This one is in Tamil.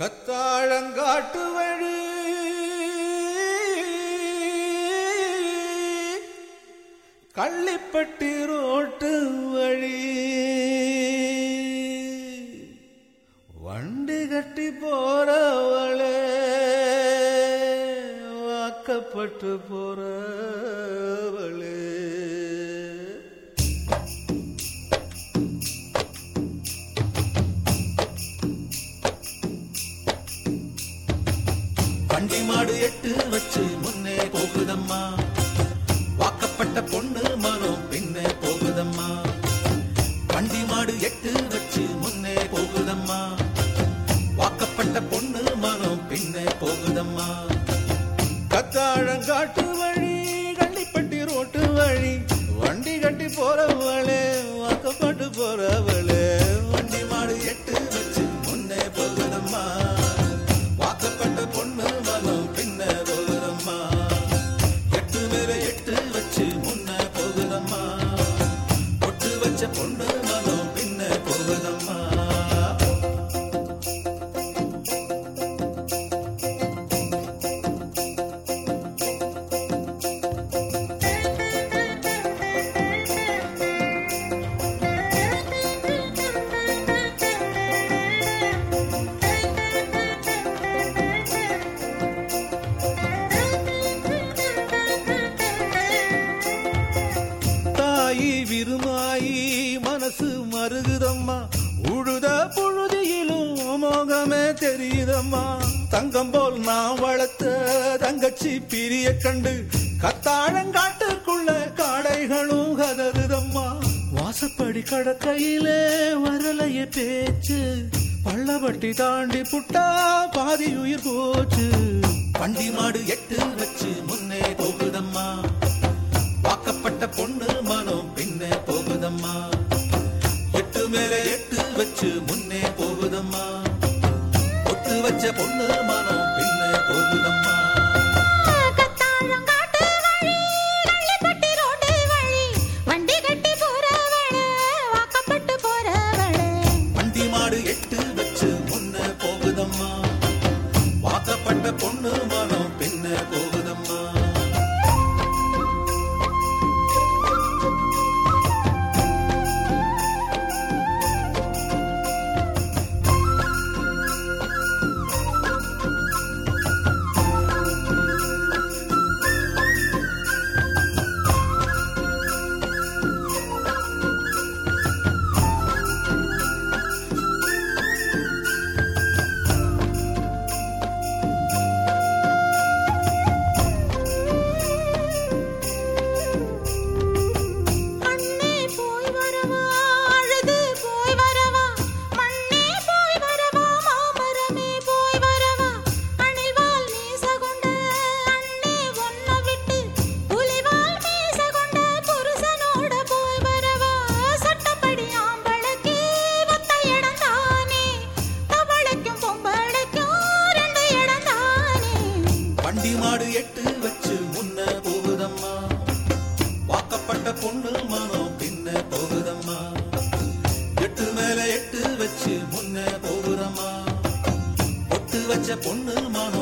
கத்தாழங்காட்டு வழி கள்ளிப்பட்டி ரோட்டு வழி வண்டி கட்டி போறவளே வாக்கப்பட்டு போறவளே. வண்டி மாடு எட்டு வச்சு முன்னே போகுதம்மா. வாக்கப்பட்ட பொண்ணு மரம் பின்னே போகுதம்மா. வண்டி மாடு எட்டு வச்சு முன்னே போகுதம்மா. வாக்கப்பட்ட பொண்ணு மரம் பின்னே போகுதம்மா. கத்தாழங்காட்டு வழி கண்டிப்பட்டி ரோட்டு வழி வண்டி கட்டி போறவளே வாக்கப்பட்டு போறவ தெரியுதம்மா தங்கம் போல் நான் வளர்த்த தங்கச்சி பிரிய கண்டு கத்தாழங்காட்டுக்குள்ள காடைகளும் கதறுதம்மா. வாசப்படி கடற்கையிலே வரலைய பேச்சு பள்ளவட்டி தாண்டி புட்டா பாதி உயிர் போச்சு. வண்டி மாடு எட்டு வச்சு முன்னே போகுதம்மா. வாக்கப்பட்ட பொண்ணு மனம் பின்னே போகுதம்மா. எட்டு மேல எட்டு வச்சு முன்னே போகுதம்மா. ஒட்டு வச்ச பொண்ணு மனம் பின்னே போகுதம்மா. எட்டு வச்சு முன்னே போகுதம்மா. வாக்கப்பட்ட பொண்ணு மனம் மாடு எட்டு வச்சு முன்ன போகுதம்மா. வாக்கப்பட்ட பொண்ணு மனம் பின்ன போகுதம்மா. எட்டு மேல எட்டு வச்சு முன்ன போகுதம்மா. ஒட்டு வச்ச பொண்ணு மனம்